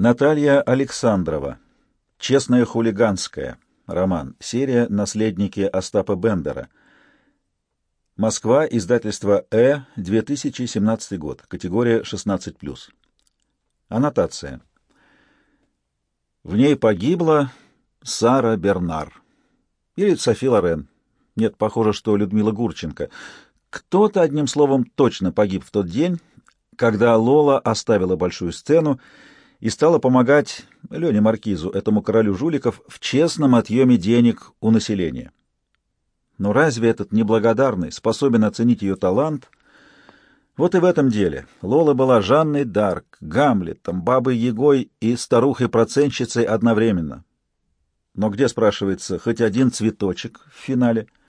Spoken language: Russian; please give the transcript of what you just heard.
Наталья Александрова. Честная хулиганская. Роман. Серия «Наследники Остапа Бендера». Москва. Издательство «Э». 2017 год. Категория 16+. Аннотация. В ней погибла Сара Бернар. Или Софи Лорен. Нет, похоже, что Людмила Гурченко. Кто-то, одним словом, точно погиб в тот день, когда Лола оставила большую сцену и стала помогать Лене Маркизу, этому королю жуликов, в честном отъеме денег у населения. Но разве этот неблагодарный способен оценить ее талант? Вот и в этом деле. Лола была Жанной Дарк, Гамлетом, Бабой Егой и старухой-процентщицей одновременно. Но где, спрашивается, хоть один цветочек в финале —